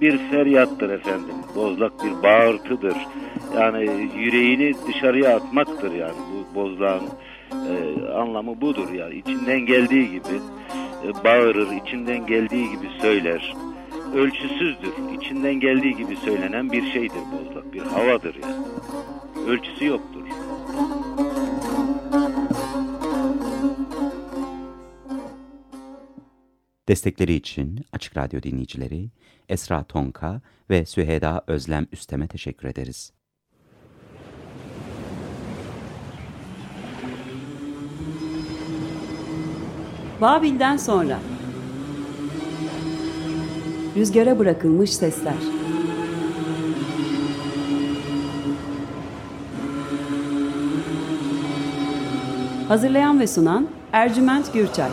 bir feryattır efendim. Bozlak bir bağırtıdır. Yani yüreğini dışarıya atmaktır yani bu bozlağın e, anlamı budur yani. içinden geldiği gibi e, bağırır, içinden geldiği gibi söyler. Ölçüsüzdür. içinden geldiği gibi söylenen bir şeydir bozlak. Bir havadır yani. Ölçüsü yoktur. Destekleri için Açık Radyo dinleyicileri Esra Tonka ve Süheda Özlem Üstem'e teşekkür ederiz. Babil'den sonra. Rüzgara bırakılmış sesler. Hazırlayan ve sunan Ercüment Gürçay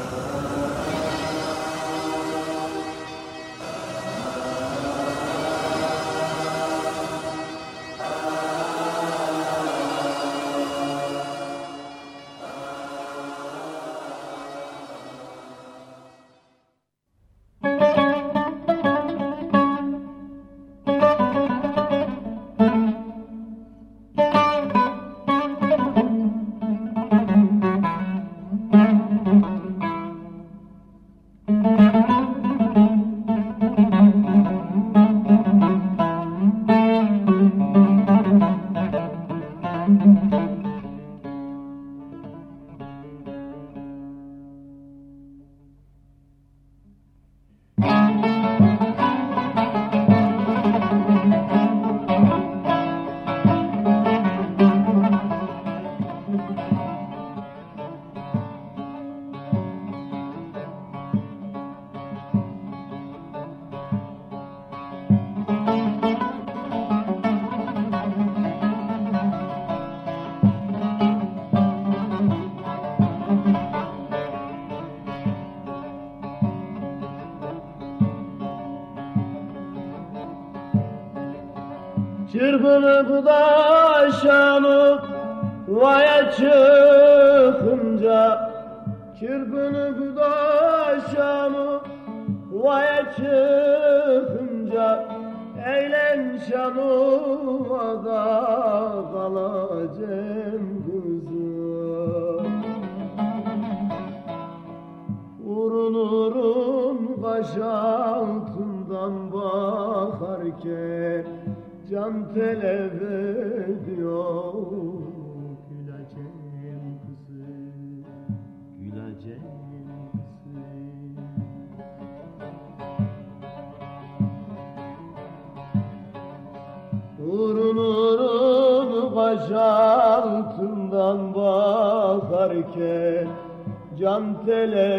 Can telef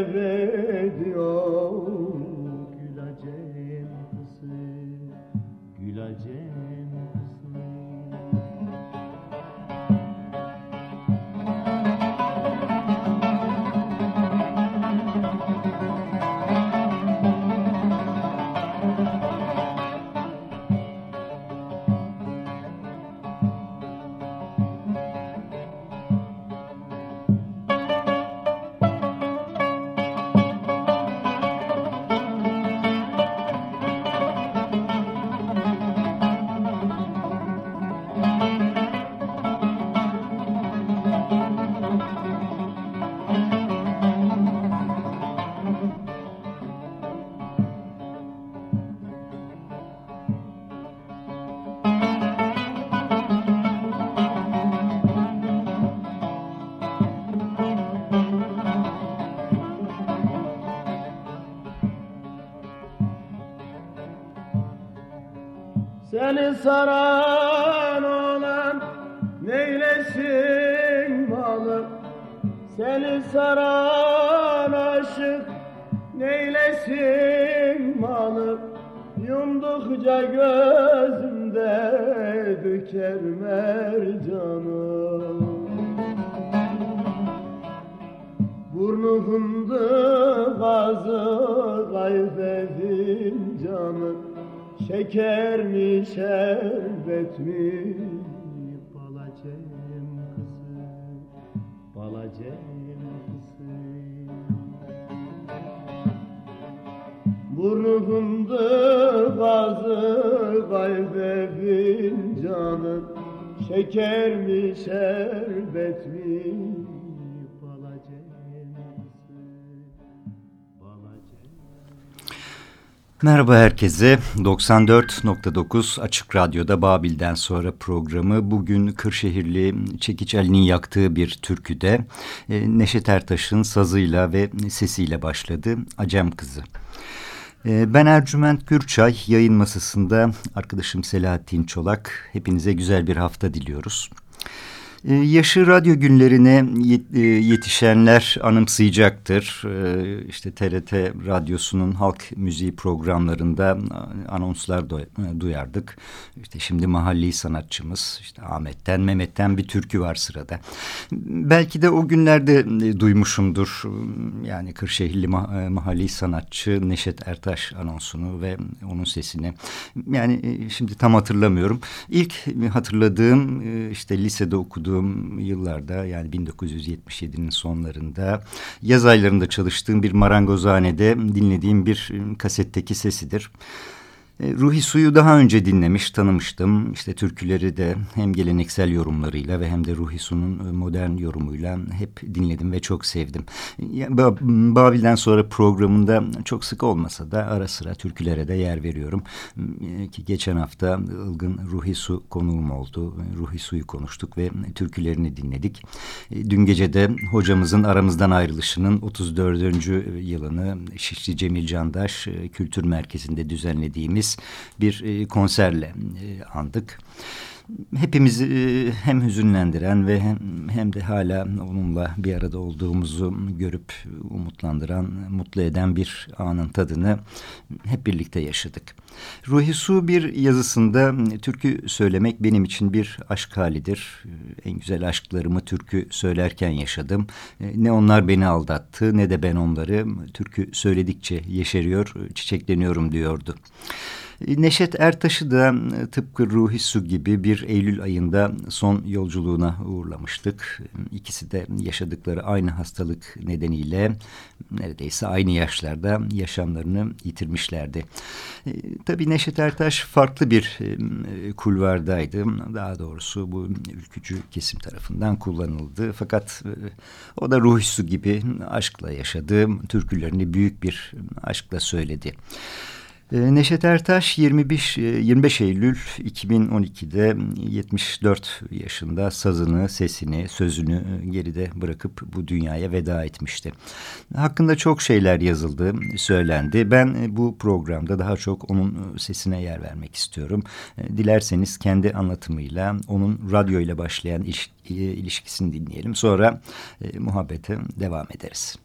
Seni balacem kızım Burnu gazı kalbe fincanı Şeker mi şerbet mi Merhaba herkese. 94.9 Açık Radyo'da Babil'den sonra programı bugün Kırşehirli Çekiç Ali'nin yaktığı bir türküde e, Neşet Ertaş'ın sazıyla ve sesiyle başladı Acem Kızı. E, ben Ercüment Gürçay, yayın masasında arkadaşım Selahattin Çolak. Hepinize güzel bir hafta diliyoruz. Ee, yaşı radyo günlerine e, yetişenler anımsayacaktır. Ee, işte TRT radyosunun halk müziği programlarında e, anonslar e, duyardık. İşte şimdi mahalli sanatçımız işte Ahmet'ten Mehmet'ten bir türkü var sırada. Belki de o günlerde duymuşumdur. Yani Kırşehirli mahalli sanatçı Neşet Ertaş anonsunu ve onun sesini. Yani şimdi tam hatırlamıyorum. İlk hatırladığım işte lisede okuduğum okuduğum yıllarda yani 1977'nin sonlarında yaz aylarında çalıştığım bir marangozhanede dinlediğim bir kasetteki sesidir. E, Ruhi Su'yu daha önce dinlemiş, tanımıştım. İşte türküleri de hem geleneksel yorumlarıyla ve hem de Ruhi Su'nun e, modern yorumuyla hep dinledim ve çok sevdim. Babil'den sonra programında çok sık olmasa da ara sıra türkülere de yer veriyorum. E, ki geçen hafta Ilgın Ruhi Su konuğum oldu. Ruhi Su'yu konuştuk ve türkülerini dinledik. Dün gece de hocamızın aramızdan ayrılışının 34. yılını Şişli Cemil Candaş Kültür Merkezi'nde düzenlediğimiz bir e, konserle e, andık. Hepimizi e, hem hüzünlendiren ve hem, hem de hala onunla bir arada olduğumuzu görüp umutlandıran, mutlu eden bir anın tadını hep birlikte yaşadık. Ruhi Su bir yazısında türkü söylemek benim için bir aşk halidir. En güzel aşklarımı türkü söylerken yaşadım. Ne onlar beni aldattı ne de ben onları türkü söyledikçe yeşeriyor, çiçekleniyorum diyordu. Neşet Ertaş'ı da tıpkı Ruhi Su gibi bir Eylül ayında son yolculuğuna uğurlamıştık. İkisi de yaşadıkları aynı hastalık nedeniyle neredeyse aynı yaşlarda yaşamlarını yitirmişlerdi. E, tabii Neşet Ertaş farklı bir e, kulvardaydı. Daha doğrusu bu ülkücü kesim tarafından kullanıldı. Fakat e, o da Ruhi Su gibi aşkla yaşadı. Türkülerini büyük bir aşkla söyledi. Ee, Neşet Ertaş 25, 25 e, Eylül 2012'de 74 yaşında sazını, sesini, sözünü e, geride bırakıp bu dünyaya veda etmişti. Hakkında çok şeyler yazıldı, söylendi. Ben e, bu programda daha çok onun sesine yer vermek istiyorum. Dilerseniz kendi anlatımıyla onun radyo ile başlayan ilişkisini dinleyelim. Sonra muhabbete devam ederiz.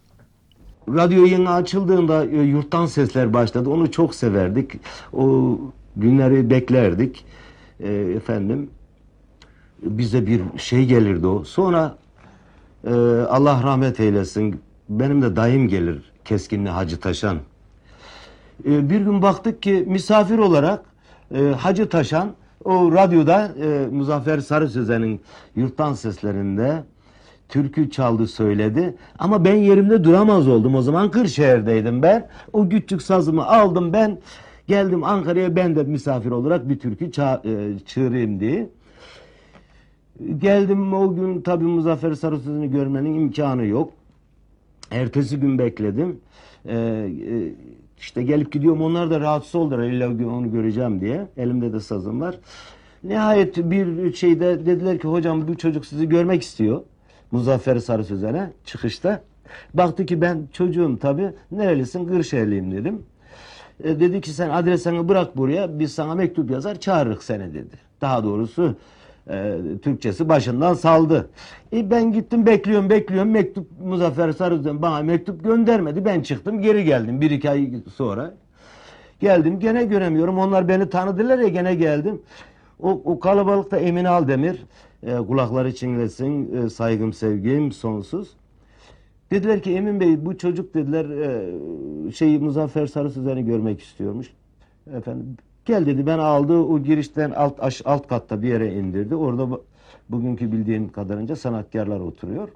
Radyo yeni açıldığında e, yurttan sesler başladı. Onu çok severdik. O günleri beklerdik. E, efendim bize bir şey gelirdi o. Sonra e, Allah rahmet eylesin. Benim de dayım gelir Keskinli Hacı Taşan. E, bir gün baktık ki misafir olarak e, Hacı Taşan o radyoda e, Muzaffer Sarı Sözen'in yurttan seslerinde türkü çaldı söyledi. Ama ben yerimde duramaz oldum. O zaman Kırşehir'deydim ben. O küçük sazımı aldım ben. Geldim Ankara'ya ben de misafir olarak bir türkü ça e, çığırayım diye. Geldim o gün tabii Muzaffer Sarısöz'ünü görmenin imkanı yok. Ertesi gün bekledim. Ee, e, işte gelip gidiyorum onlar da rahatsız oldular illa onu göreceğim diye. Elimde de sazım var. Nihayet bir şeyde dediler ki hocam bu çocuk sizi görmek istiyor. Muzaffer Sarı Sözen'e çıkışta. Baktı ki ben çocuğum tabi nerelisin Kırşehirliyim dedim. E, dedi ki sen adresini bırak buraya biz sana mektup yazar çağırırız seni dedi. Daha doğrusu e, Türkçesi başından saldı. E, ben gittim bekliyorum bekliyorum mektup Muzaffer Sarızen bana mektup göndermedi. Ben çıktım geri geldim bir iki ay sonra. Geldim gene göremiyorum. Onlar beni tanıdılar ya gene geldim. O, o kalabalıkta Emin Aldemir e, kulakları çinglesin, e, saygım sevgim sonsuz. Dediler ki Emin Bey bu çocuk dediler e, şey Muzaffer Sarı Sözen'i görmek istiyormuş. Efendim gel dedi ben aldı o girişten alt aş, alt katta bir yere indirdi. Orada bugünkü bildiğim kadarınca sanatkarlar oturuyor.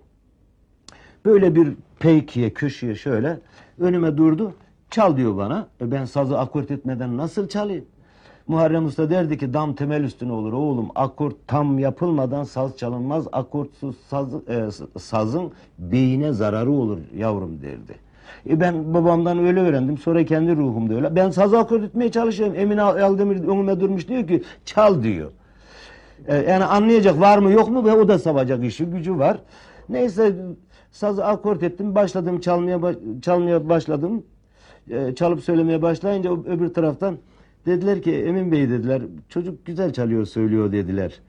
Böyle bir peykiye köşeye şöyle önüme durdu. çal diyor bana. E ben sazı akort etmeden nasıl çalayım? Muharrem Usta derdi ki dam temel üstüne olur oğlum. Akort tam yapılmadan saz çalınmaz. Akortsuz saz, e, sazın beyine zararı olur yavrum derdi. E ben babamdan öyle öğrendim. Sonra kendi ruhumda öyle. Ben sazı akort etmeye çalışıyorum. Emin Aldemir önüme durmuş diyor ki çal diyor. E, yani anlayacak var mı yok mu ve o da savacak işi gücü var. Neyse sazı akort ettim. Başladım çalmaya çalmaya başladım. E, çalıp söylemeye başlayınca öbür taraftan dediler ki Emin Bey dediler çocuk güzel çalıyor söylüyor dediler.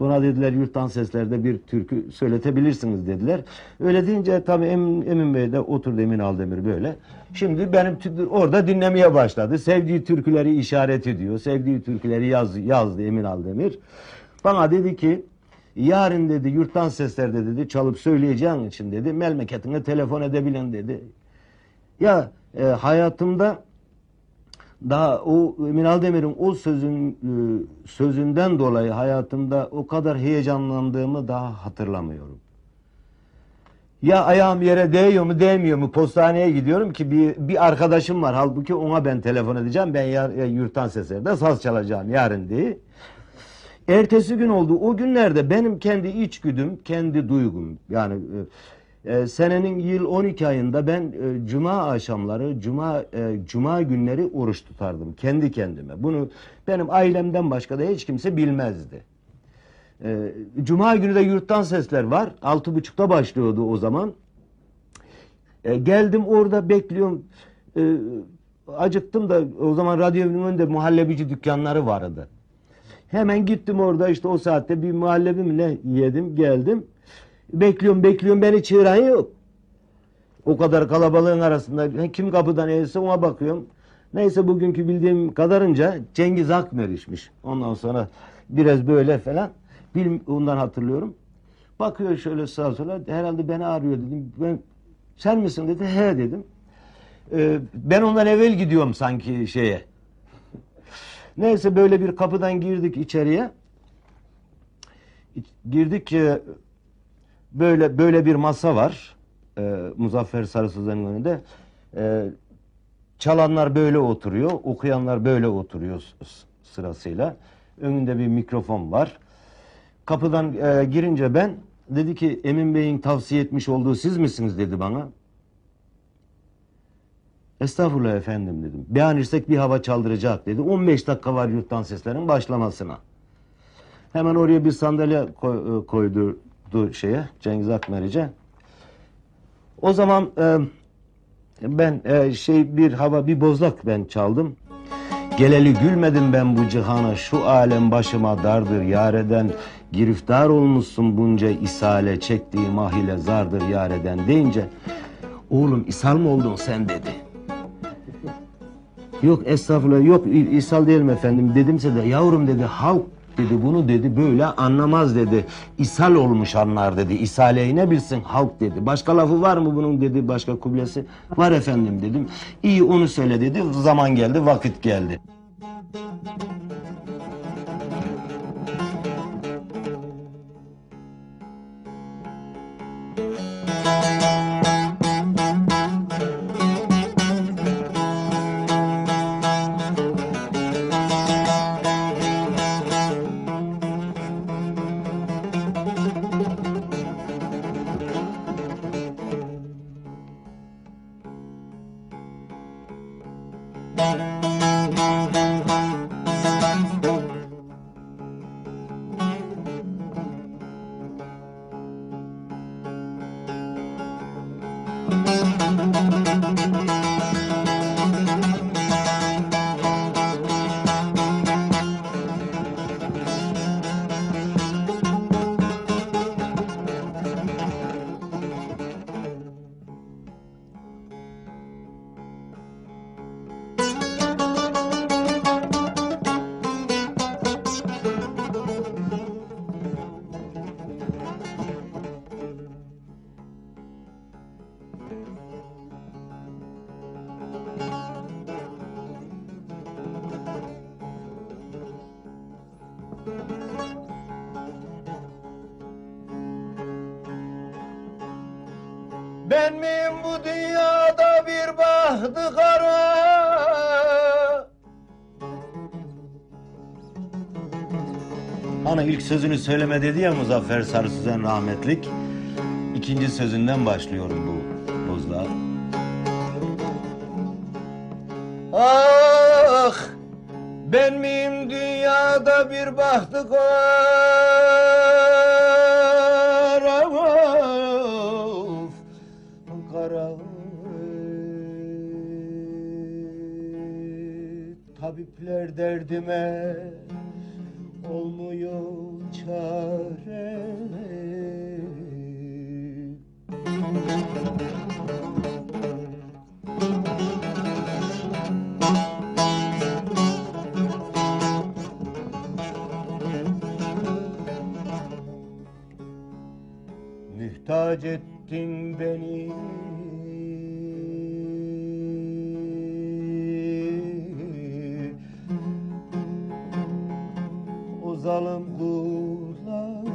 Buna dediler yurttan seslerde bir türkü söyletebilirsiniz dediler. Öyle deyince tabii Emin, Emin Bey de oturdu Emin Aldemir böyle. Şimdi benim orada dinlemeye başladı. Sevdiği türküleri işaret ediyor. Sevdiği türküleri yaz, yazdı Emin Aldemir. Bana dedi ki yarın dedi yurttan seslerde dedi çalıp söyleyeceğin için dedi memleketine telefon edebilen dedi. Ya e, hayatımda daha o Emin Aldemir'in o sözün e, sözünden dolayı hayatımda o kadar heyecanlandığımı daha hatırlamıyorum. Ya ayağım yere değiyor mu değmiyor mu postaneye gidiyorum ki bir, bir arkadaşım var halbuki ona ben telefon edeceğim ben yar, yurttan seslerde saz çalacağım yarın diye. Ertesi gün oldu. O günlerde benim kendi içgüdüm, kendi duygum yani e, senenin yıl 12 ayında ben e, cuma akşamları, cuma e, cuma günleri oruç tutardım kendi kendime. Bunu benim ailemden başka da hiç kimse bilmezdi. E, cuma günü de yurttan sesler var. Altı buçukta başlıyordu o zaman. E, geldim orada bekliyorum. E, acıktım da o zaman radyonun önünde muhallebici dükkanları vardı. Hemen gittim orada işte o saatte bir muhallebi yedim geldim. Bekliyorum bekliyorum beni çığıran yok. O kadar kalabalığın arasında kim kapıdan eğilse ona bakıyorum. Neyse bugünkü bildiğim kadarınca Cengiz Akmer işmiş. Ondan sonra biraz böyle falan. Bil, ondan hatırlıyorum. Bakıyor şöyle sağa sola. Herhalde beni arıyor dedim. Ben, sen misin dedi. He dedim. Ee, ben ondan evvel gidiyorum sanki şeye. Neyse böyle bir kapıdan girdik içeriye. Girdik e, böyle böyle bir masa var. E, Muzaffer Sarı Sözler'in önünde. E, çalanlar böyle oturuyor, okuyanlar böyle oturuyor sırasıyla. Önünde bir mikrofon var. Kapıdan e, girince ben dedi ki Emin Bey'in tavsiye etmiş olduğu siz misiniz dedi bana. Estağfurullah efendim dedim. Beğenirsek bir hava çaldıracak dedi. 15 dakika var yurttan seslerin başlamasına. Hemen oraya bir sandalye koy, e, koydurdu şeye Cengiz Akmerice. O zaman e, ben e, şey bir hava bir bozlak ben çaldım. Geleli gülmedim ben bu cihana şu alem başıma dardır yareden giriftar olmuşsun bunca isale çektiği mahile zardır yareden deyince oğlum ishal mı oldun sen dedi. Yok estağfurullah yok ishal değilim efendim dedimse de yavrum dedi halk dedi bunu dedi böyle anlamaz dedi. İshal olmuş anlar dedi. İsaleyi ne bilsin halk dedi. Başka lafı var mı bunun dedi başka kublesi? Var efendim dedim. İyi onu söyle dedi. Zaman geldi vakit geldi. Ben sözünü söyleme dedi ya Muzaffer Sarı Süzen rahmetlik. İkinci sözünden başlıyorum bu bozda. Ah ben miyim dünyada bir bahtı kara of, kara tabipler derdime olmuyor çare Mühtaç ettin beni zalim kullar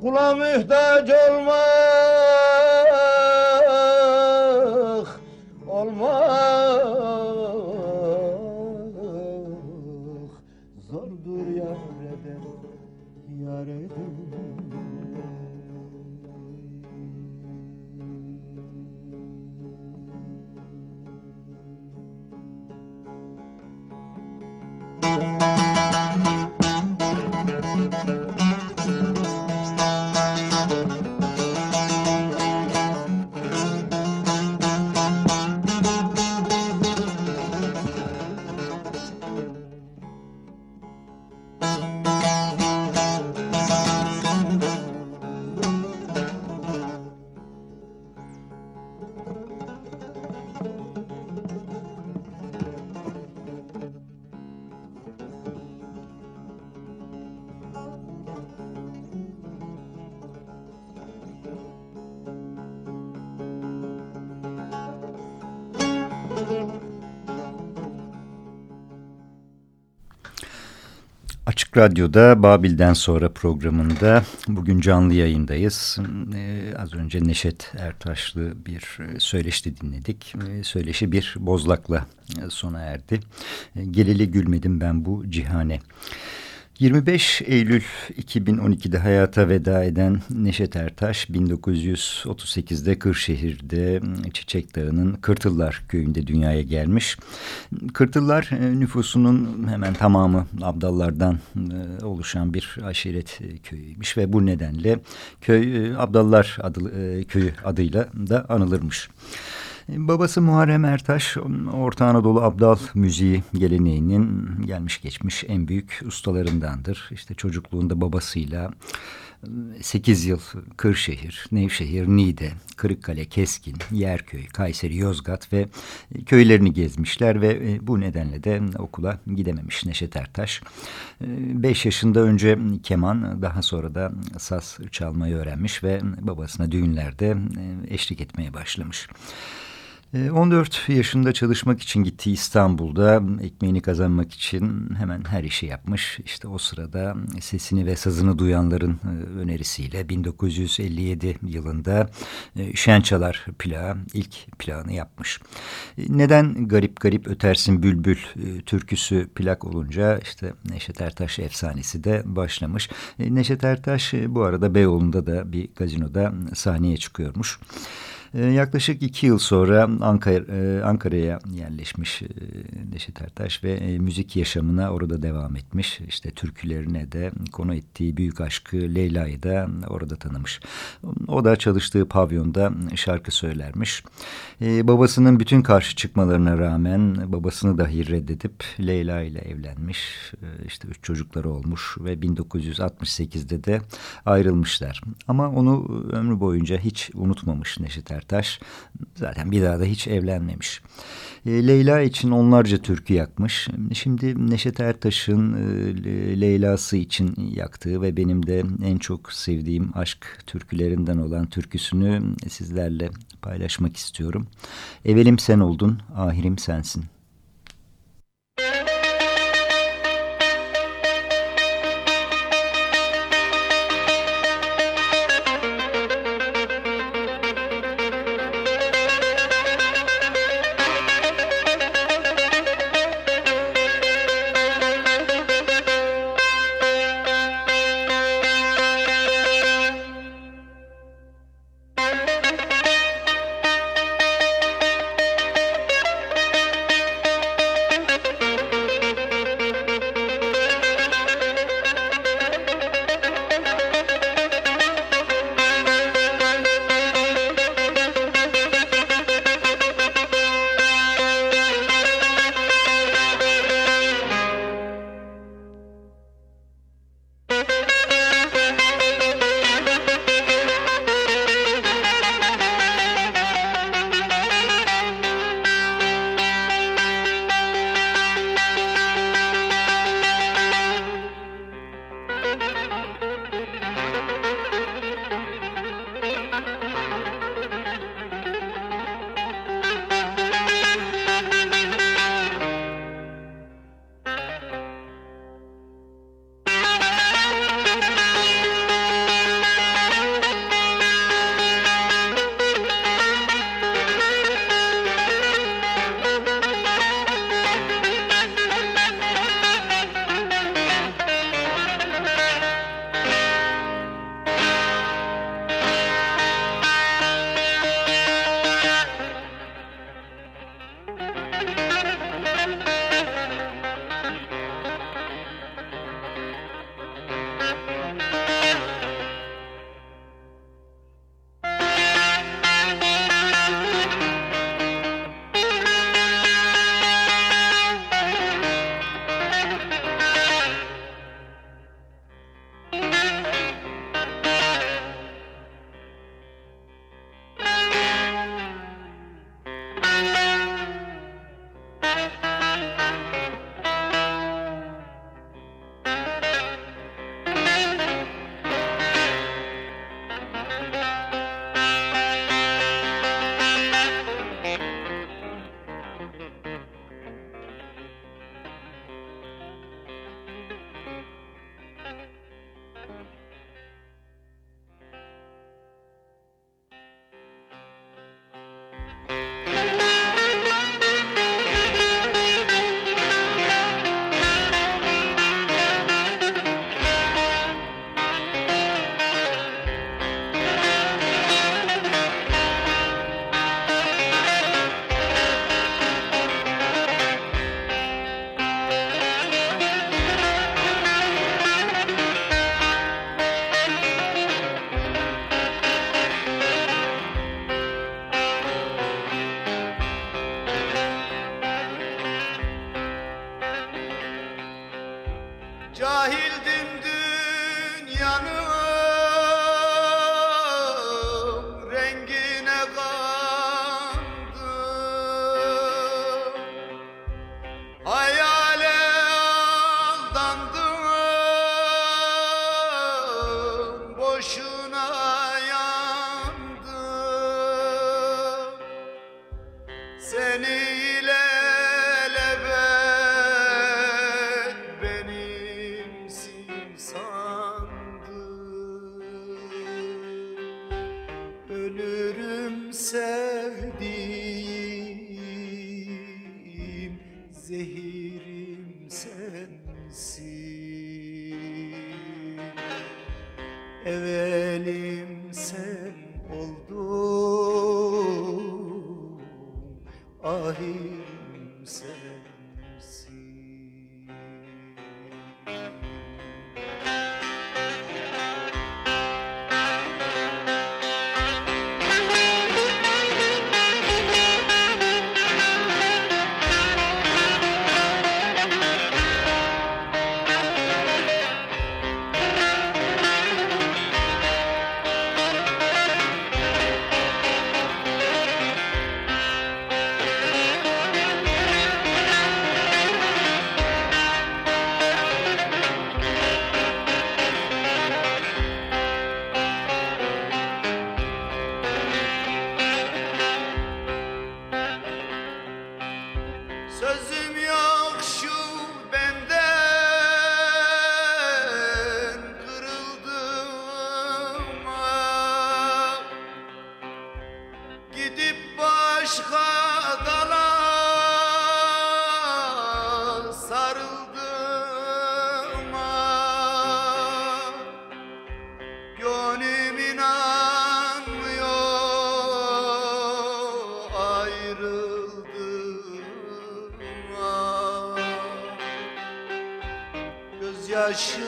Kula mühtaç olmak Radyo'da Babil'den sonra programında bugün canlı yayındayız. Ee, az önce Neşet Ertaşlı bir e, söyleşi dinledik. Ee, söyleşi bir bozlakla e, sona erdi. Ee, geleli gülmedim ben bu cihane. 25 Eylül 2012'de hayata veda eden Neşet Ertaş 1938'de Kırşehir'de Çiçek Dağı'nın Kırtıllar köyünde dünyaya gelmiş. Kırtıllar e, nüfusunun hemen tamamı Abdallardan e, oluşan bir aşiret köyüymüş ve bu nedenle köy Abdallar adı, köyü adıyla da anılırmış. Babası Muharrem Ertaş, Orta Anadolu Abdal müziği geleneğinin gelmiş geçmiş en büyük ustalarındandır. İşte çocukluğunda babasıyla 8 yıl Kırşehir, Nevşehir, Niğde, Kırıkkale, Keskin, Yerköy, Kayseri, Yozgat ve köylerini gezmişler ve bu nedenle de okula gidememiş Neşet Ertaş. 5 yaşında önce keman, daha sonra da saz çalmayı öğrenmiş ve babasına düğünlerde eşlik etmeye başlamış. 14 ee, yaşında çalışmak için gittiği İstanbul'da ekmeğini kazanmak için hemen her işi yapmış. İşte o sırada sesini ve sazını duyanların e, önerisiyle 1957 yılında e, Şençalar plağı ilk plağını yapmış. E, neden garip garip ötersin bülbül türküsü plak olunca işte Neşet Ertaş efsanesi de başlamış. Neşet Ertaş bu arada Beyoğlu'nda da bir gazinoda sahneye çıkıyormuş. Ee, yaklaşık iki yıl sonra Ankara, e, Ankara'ya yerleşmiş e, Neşet Ertaş ve e, müzik yaşamına orada devam etmiş. İşte türkülerine de konu ettiği büyük aşkı Leyla'yı da orada tanımış. O da çalıştığı pavyonda şarkı söylermiş. Babasının bütün karşı çıkmalarına rağmen babasını dahi reddedip Leyla ile evlenmiş. İşte üç çocukları olmuş ve 1968'de de ayrılmışlar. Ama onu ömrü boyunca hiç unutmamış Neşet Ertaş. Ertaş zaten bir daha da hiç evlenmemiş. E, Leyla için onlarca türkü yakmış. Şimdi Neşet Ertaş'ın e, Leyla'sı için yaktığı ve benim de en çok sevdiğim aşk türkülerinden olan türküsünü sizlerle paylaşmak istiyorum. Evelim sen oldun, ahirim sensin. cahildir. should.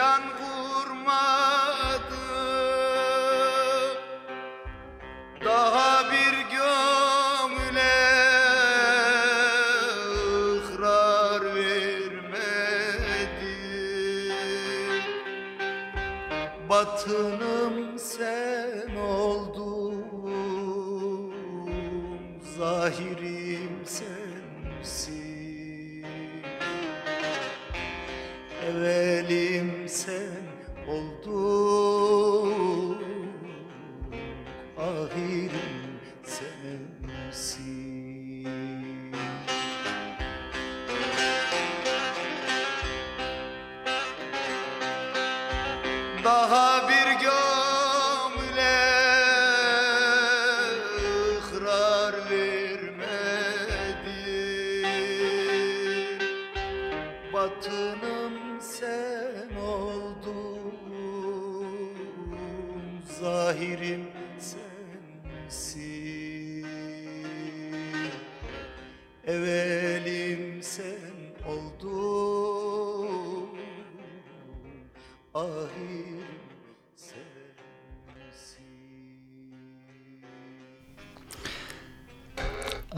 John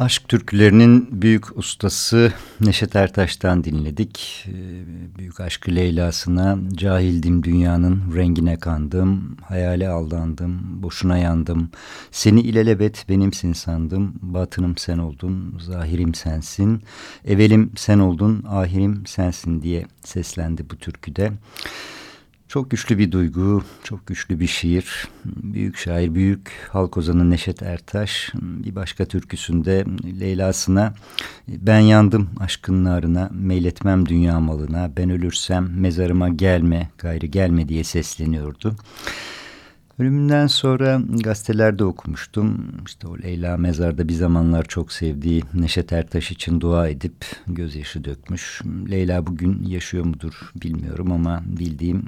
Aşk türkülerinin büyük ustası Neşet Ertaş'tan dinledik. Ee, Büyük aşkı Leyla'sına cahildim dünyanın rengine kandım, hayale aldandım, boşuna yandım. Seni ilelebet benimsin sandım, batınım sen oldun, zahirim sensin. Evelim sen oldun, ahirim sensin diye seslendi bu türküde. Çok güçlü bir duygu, çok güçlü bir şiir. Büyük şair, büyük halk ozanı Neşet Ertaş bir başka türküsünde Leyla'sına ben yandım aşkın narına, meyletmem dünya malına, ben ölürsem mezarıma gelme, gayrı gelme diye sesleniyordu. Ölümünden sonra gazetelerde okumuştum. İşte o Leyla mezarda bir zamanlar çok sevdiği Neşet Ertaş için dua edip gözyaşı dökmüş. Leyla bugün yaşıyor mudur bilmiyorum ama bildiğim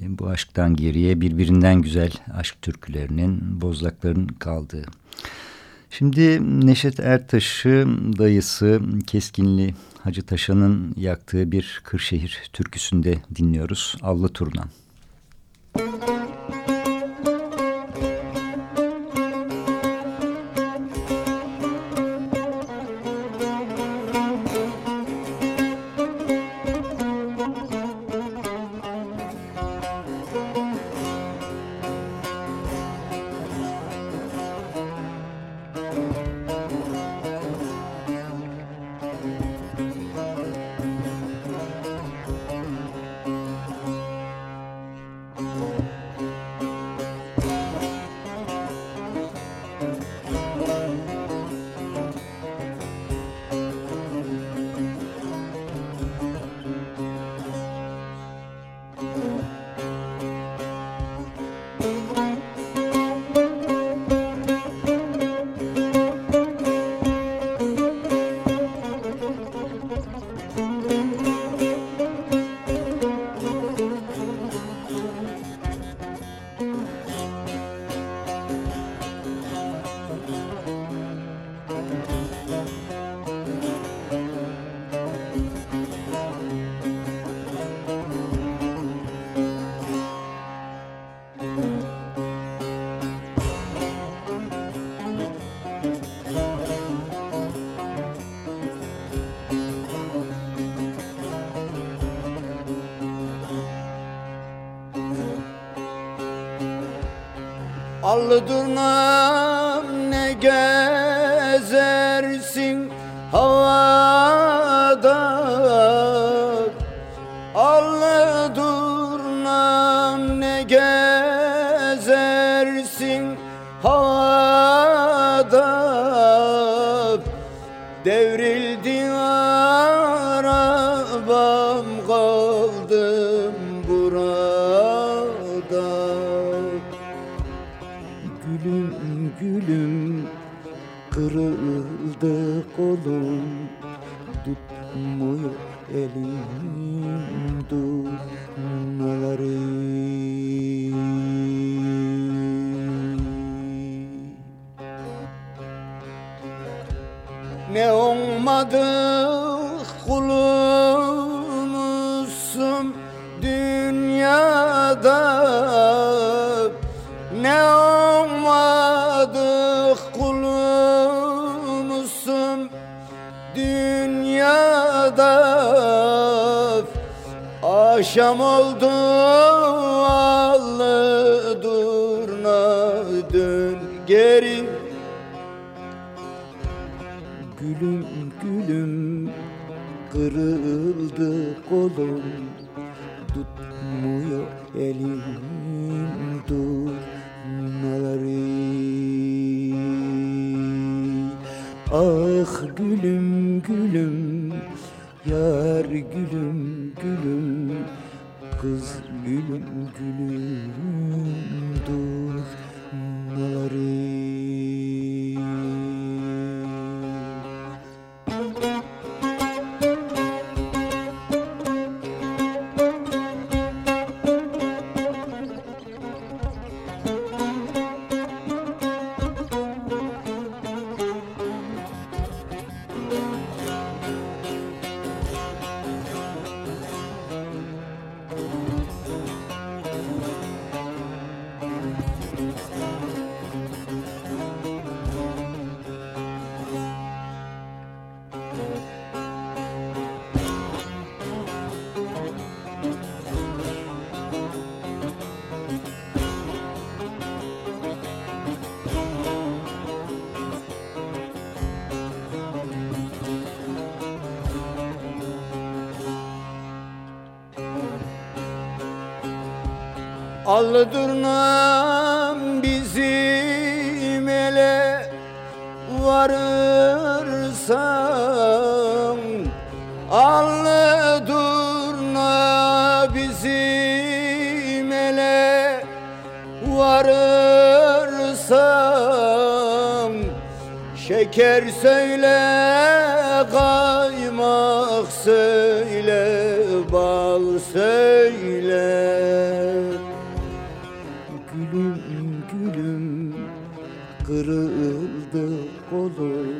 e, bu aşktan geriye birbirinden güzel aşk türkülerinin, bozlakların kaldığı. Şimdi Neşet Ertaş'ı dayısı Keskinli Hacı Taşan'ın yaktığı bir Kırşehir türküsünde dinliyoruz. Allı Turnan. Müzik Allı durnam Akşam oldu allı durna dön geri. Gülüm gülüm kırıldı kolum. Tutmuyor elim durnaları Ah gülüm gülüm Yar gülüm gülüm Kız gülüm gülüm Şeker söyle kaymak söyle bal söyle. Gülüm gülüm kırıldı kolum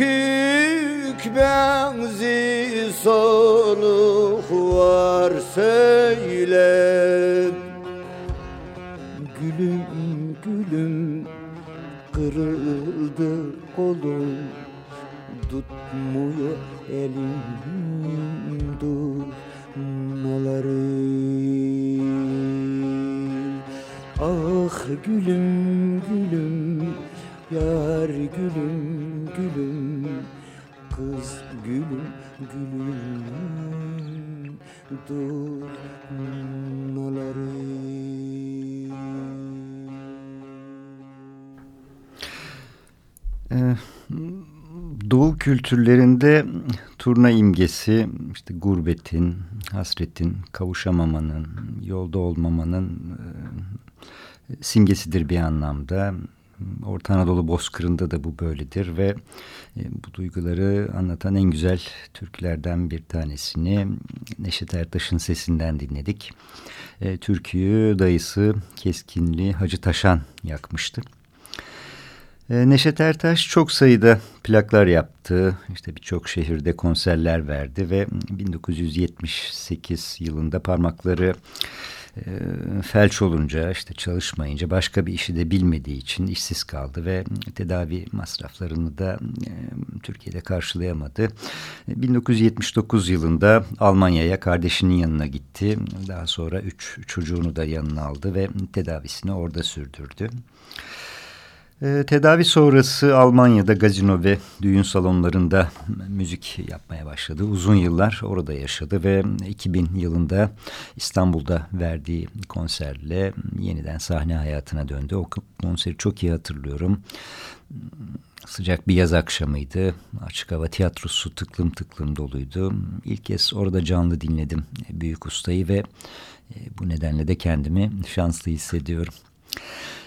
Bükük benzi soluk var söyle. Gülüm gülüm kırıldı kolum. Tutmuyor elim durnaları Ah gülüm gülüm yar gülüm Ee, Doğu kültürlerinde turna imgesi işte gurbetin, hasretin, kavuşamamanın, yolda olmamanın e, simgesidir bir anlamda. Orta Anadolu bozkırında da bu böyledir ve e, bu duyguları anlatan en güzel türkülerden bir tanesini Neşet Ertaş'ın sesinden dinledik. E, türküyü dayısı Keskinli Hacı Taşan yakmıştı. E, Neşet Ertaş çok sayıda plaklar yaptı. İşte birçok şehirde konserler verdi ve 1978 yılında parmakları felç olunca işte çalışmayınca başka bir işi de bilmediği için işsiz kaldı ve tedavi masraflarını da e, Türkiye'de karşılayamadı. 1979 yılında Almanya'ya kardeşinin yanına gitti. Daha sonra üç çocuğunu da yanına aldı ve tedavisini orada sürdürdü. E, tedavi sonrası Almanya'da gazino ve düğün salonlarında müzik yapmaya başladı. Uzun yıllar orada yaşadı ve 2000 yılında İstanbul'da verdiği konserle yeniden sahne hayatına döndü. O konseri çok iyi hatırlıyorum. Sıcak bir yaz akşamıydı. Açık hava tiyatrosu tıklım tıklım doluydu. İlk kez orada canlı dinledim büyük ustayı ve e, bu nedenle de kendimi şanslı hissediyorum.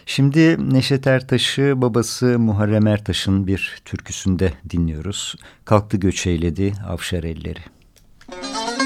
Şimdi Neşet Ertaş'ı babası Muharrem Ertaş'ın bir türküsünde dinliyoruz. Kalktı göç eyledi avşar elleri. Aman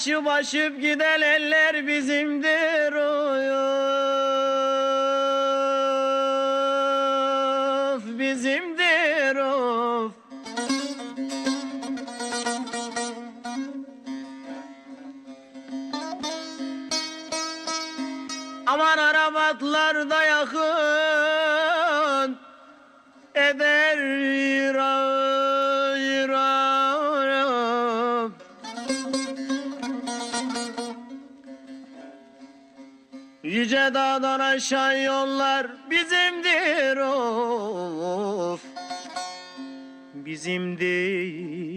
Aşıp aşıp giden eller bizimdir. of Dağdan aşağı yollar bizimdir of. Bizimdir.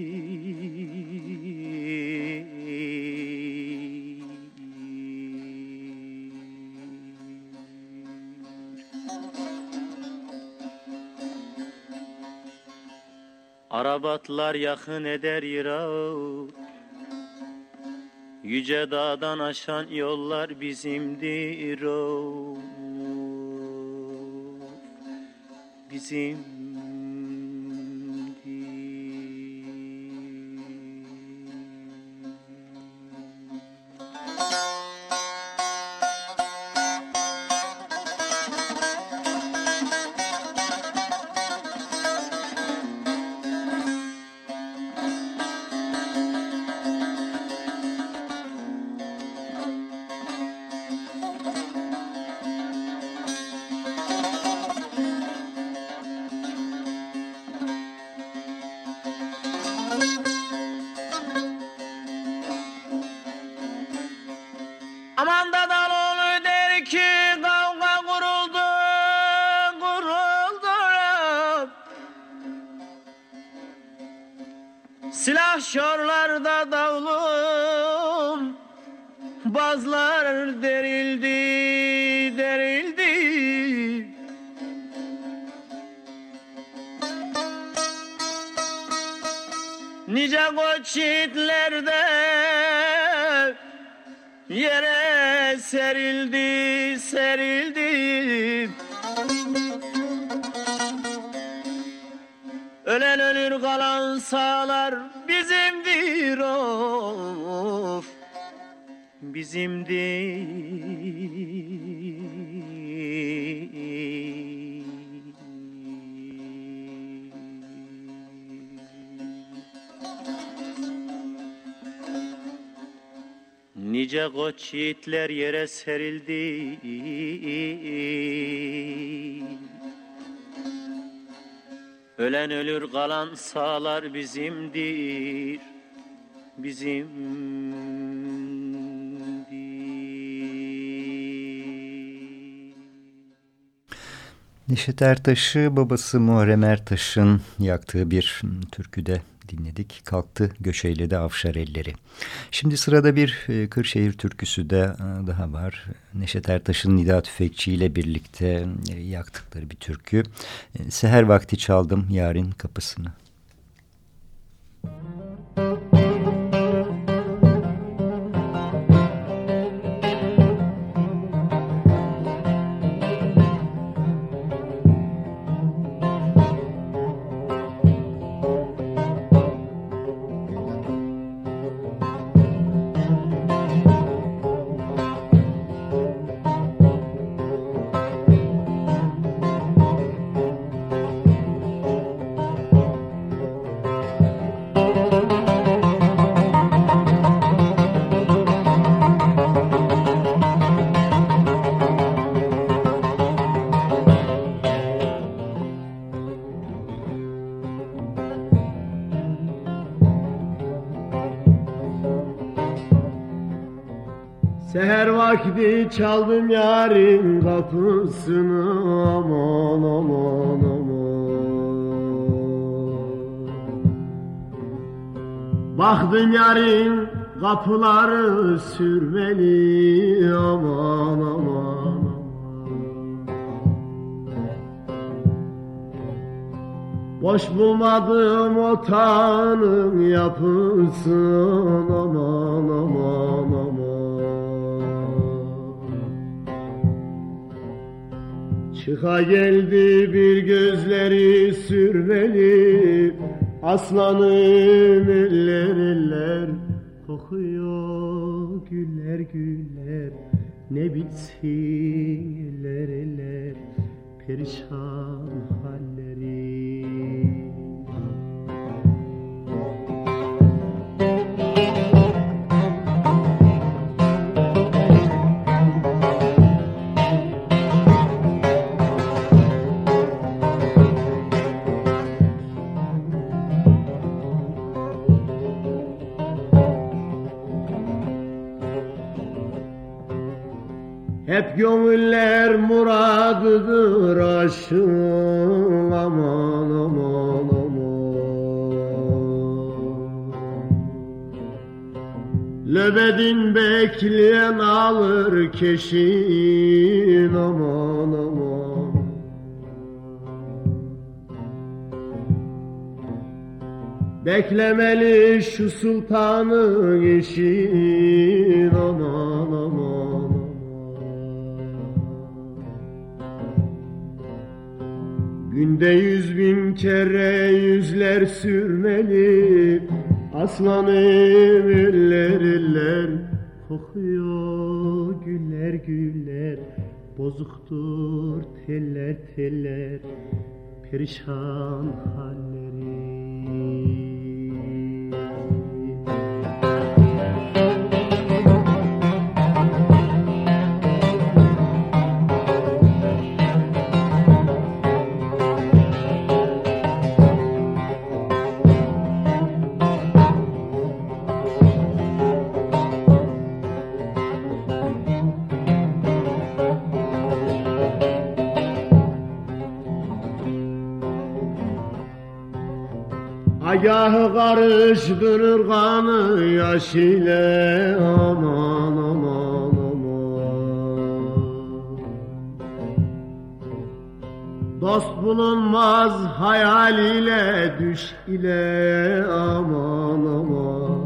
Arabatlar yakın eder yırağı Yüce dağdan aşan yollar bizimdir o Bizim Yiğitlerde Yere serildi, serildi. Ölen ölür kalan sağlar bizimdir of bizimdir. Koç yiğitler yere serildi. Ölen ölür kalan sağlar bizimdir. Bizimdir. Neşet Ertaş'ı babası Muharrem Ertaş'ın yaktığı bir türküde dinledik. Kalktı göşeyle de avşar elleri. Şimdi sırada bir e, Kırşehir türküsü de e, daha var. Neşet Ertaş'ın Nida Tüfekçi ile birlikte e, yaktıkları bir türkü. Seher vakti çaldım yarın kapısını. Kapıları sürmeli aman aman Boş bulmadım otağının yapısın aman aman aman. Çıka geldi bir gözleri sürmeli Aslanım eller eller Kokuyor güller güller. Ne bitsin eller eller. Perişan gönüller muradıdır aşığın aman aman Löbedin bekleyen alır keşin aman aman. Beklemeli şu sultanın işin aman aman Günde yüz bin kere yüzler sürmeli Aslanım eller eller kokuyor güller güller Bozuktur teller teller perişan halleri Agahı karıştırır kanı yaş ile aman aman aman. Dost bulunmaz hayal ile düş ile aman aman.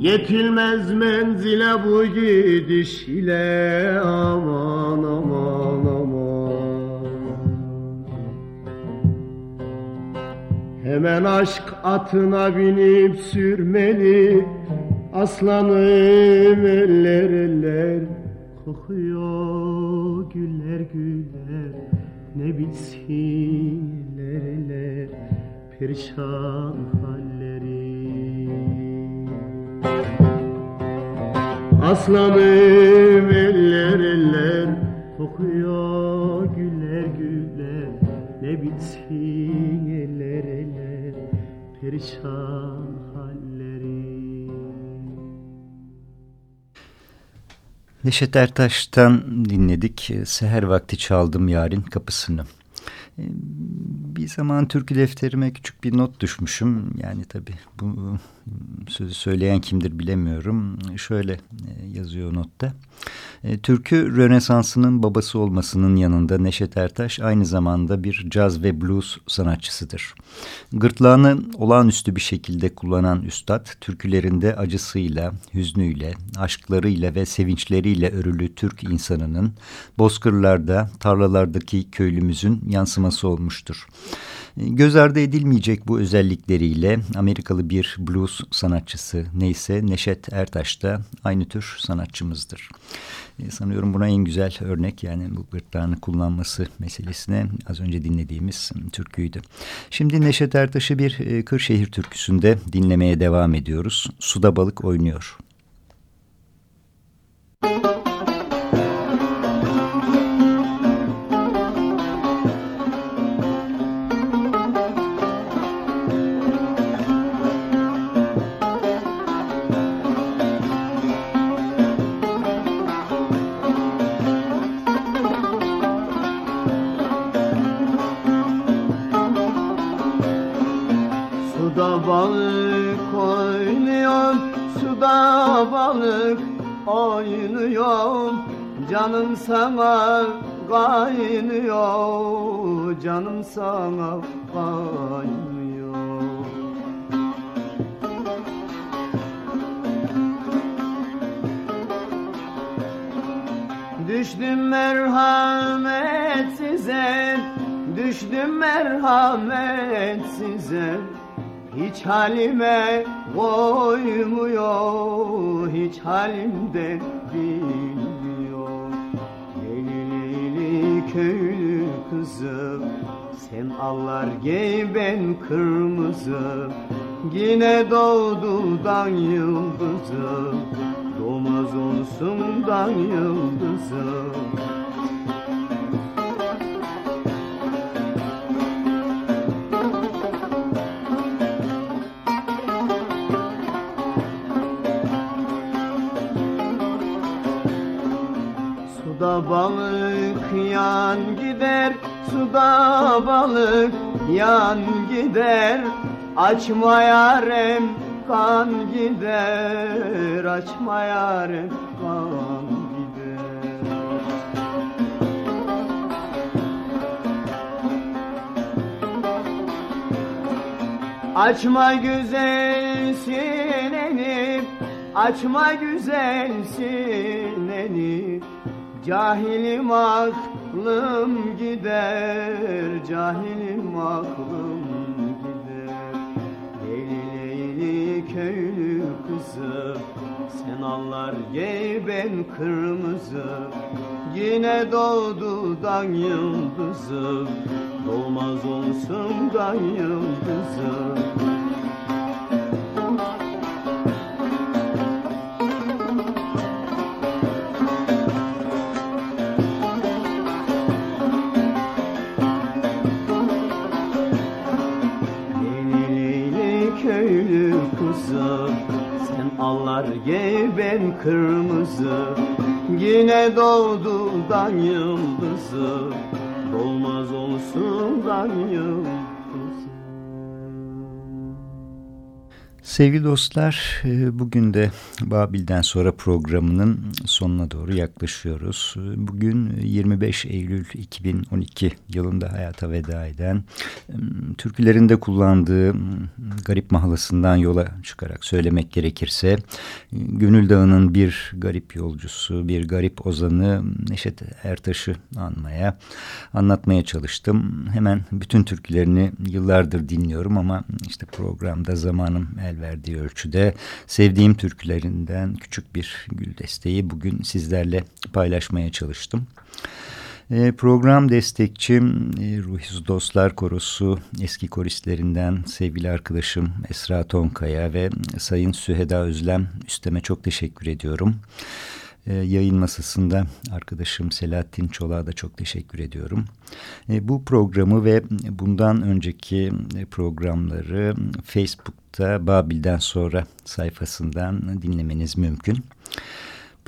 Yetilmez menzile bu gidiş ile aman aman Hemen aşk atına binip sürmeli Aslanım eller eller Kokuyor güller güller Ne bilsin eller eller Perişan halleri. Aslanım eller eller Kokuyor Perişan halleri Neşet Ertaş'tan dinledik. Seher vakti çaldım yarın kapısını. Bir zaman türkü defterime küçük bir not düşmüşüm. Yani tabii bu sözü söyleyen kimdir bilemiyorum. Şöyle e, yazıyor notta. E, Türkü Rönesans'ının babası olmasının yanında Neşet Ertaş aynı zamanda bir caz ve blues sanatçısıdır. Gırtlağını olağanüstü bir şekilde kullanan üstad, türkülerinde acısıyla, hüznüyle, aşklarıyla ve sevinçleriyle örülü Türk insanının bozkırlarda, tarlalardaki köylümüzün yansıması olmuştur. Göz ardı edilmeyecek bu özellikleriyle Amerikalı bir blues sanatçısı neyse Neşet Ertaş da aynı tür sanatçımızdır. E, sanıyorum buna en güzel örnek yani bu gırtlağını kullanması meselesine az önce dinlediğimiz türküydü. Şimdi Neşet Ertaş'ı bir e, Kırşehir türküsünde dinlemeye devam ediyoruz. Suda balık oynuyor. Suda balık oynuyor, suda balık oynuyor. Canım sana kaynıyor, canım sana kaynıyor. Düştüm merhamet size, düştüm merhamet size hiç halime koymuyor, hiç halimden bilmiyor. Leyli köylü kızım, sen allar giy ben kırmızı. Yine doğdudan yıldızım, doğmaz olsundan yıldızım. Suda balık yan gider. Açma yarem kan gider. Açma yarem kan gider. Açma güzel sineni Açma güzel sineni Cahilim aklım gider Cahilim aklım gider. Leyli leyli köylü kızı Sen anlar gey ben kırmızı. Yine doğdudan yıldızı Doğmaz olsun da yıldızı Sen allar gey ben kırmızı Yine doğdudan yıldızı. Dolmaz olsundan yıldızı Sevgili dostlar, e, bugün de Babil'den sonra programının sonuna doğru yaklaşıyoruz. Bugün 25 Eylül 2012 yılında hayata veda eden, türkülerinde kullandığı garip mahlasından yola çıkarak söylemek gerekirse, Gönül Dağı'nın bir garip yolcusu, bir garip ozanı Neşet Ertaş'ı anmaya, anlatmaya çalıştım. Hemen bütün türkülerini yıllardır dinliyorum ama işte programda zamanım el verdiği ölçüde sevdiğim türkülerinden küçük bir gül desteği bugün sizlerle paylaşmaya çalıştım. E, program destekçim e, Ruhsuz Dostlar Korosu eski koristlerinden sevgili arkadaşım Esra Tonkaya ve Sayın Süheda Özlem Üsteme çok teşekkür ediyorum. E, yayın masasında arkadaşım Selahattin Çolak'a da çok teşekkür ediyorum. E, bu programı ve bundan önceki programları Facebook'ta Babil'den sonra sayfasından dinlemeniz mümkün.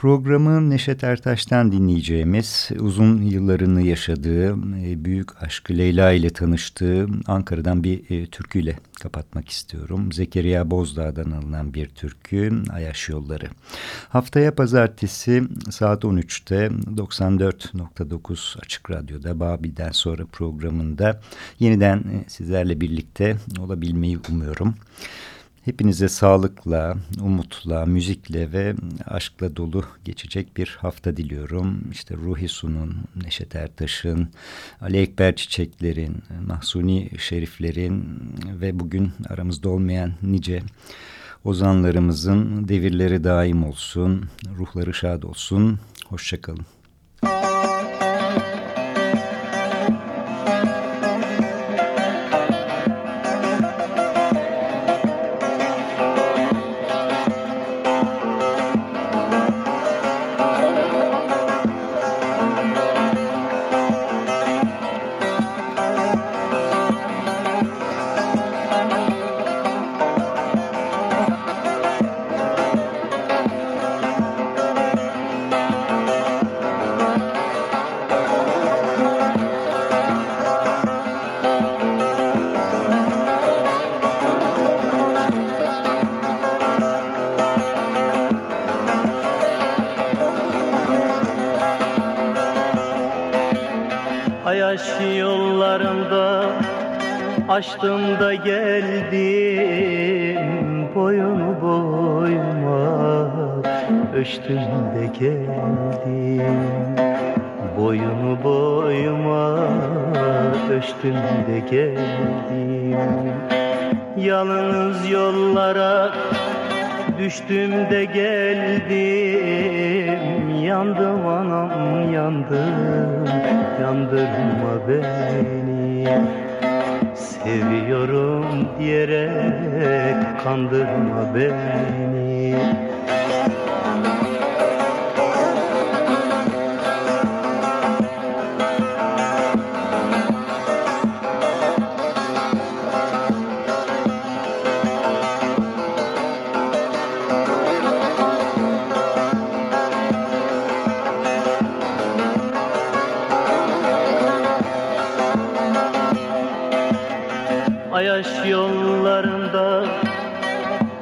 Programı Neşet Ertaş'tan dinleyeceğimiz, uzun yıllarını yaşadığı, e, büyük aşkı Leyla ile tanıştığı Ankara'dan bir e, türküyle kapatmak istiyorum. Zekeriya Bozdağ'dan alınan bir türkü, Ayaş Yolları. Haftaya pazartesi saat 13'te 94.9 Açık Radyo'da Babil'den sonra programında yeniden e, sizlerle birlikte olabilmeyi umuyorum. Hepinize sağlıkla, umutla, müzikle ve aşkla dolu geçecek bir hafta diliyorum. İşte Ruhi Su'nun, Neşet Ertaş'ın, Ali Ekber Çiçekler'in, Mahsuni Şerifler'in ve bugün aramızda olmayan nice ozanlarımızın devirleri daim olsun, ruhları şad olsun. Hoşçakalın. Yollarında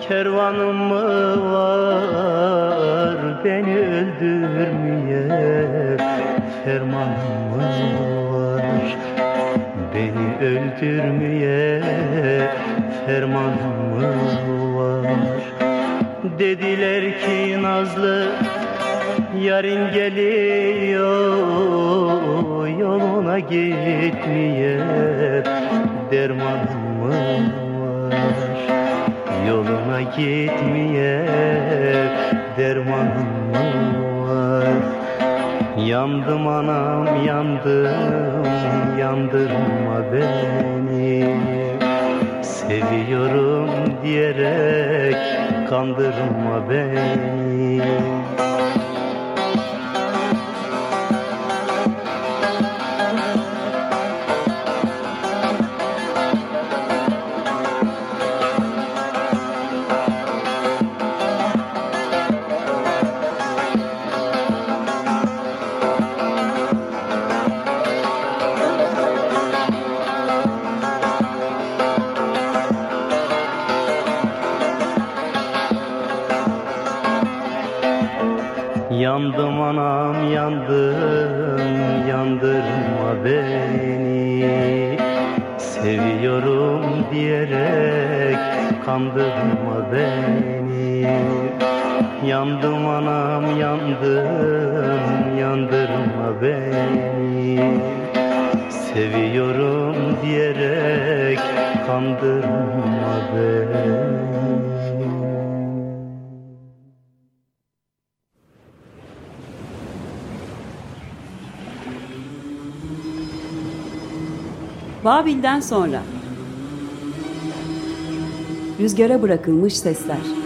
kervanım mı var? Beni öldürmeye fermanım mı var? Beni öldürmeye fermanım mı var? Dediler ki nazlı yarın geliyor yoluna gitmeye dermanım var. Yoluna gitmeye dermanım var. Yandım anam yandım yandırma beni. Seviyorum diyerek kandırma beni yandım yandırma beni. Seviyorum diyerek kandırma beni. Babil'den sonra. Rüzgara bırakılmış sesler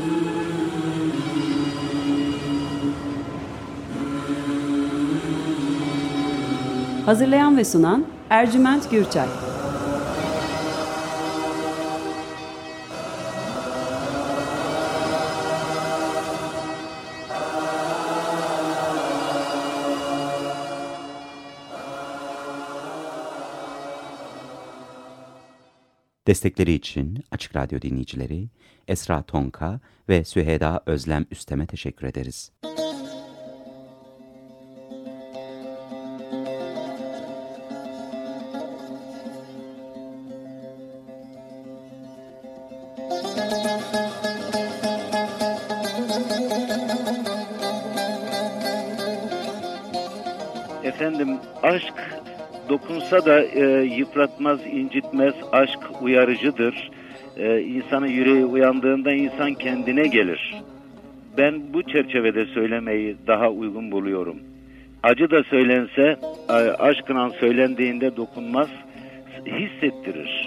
Hazırlayan ve sunan Ercüment Gürçay Destekleri için Açık Radyo dinleyicileri Esra Tonka ve Süheda Özlem Üstem'e teşekkür ederiz. Dokunsa da e, yıpratmaz, incitmez. Aşk uyarıcıdır. E, insanın yüreği uyandığında insan kendine gelir. Ben bu çerçevede söylemeyi daha uygun buluyorum. Acı da söylense, aşkla söylendiğinde dokunmaz, hissettirir.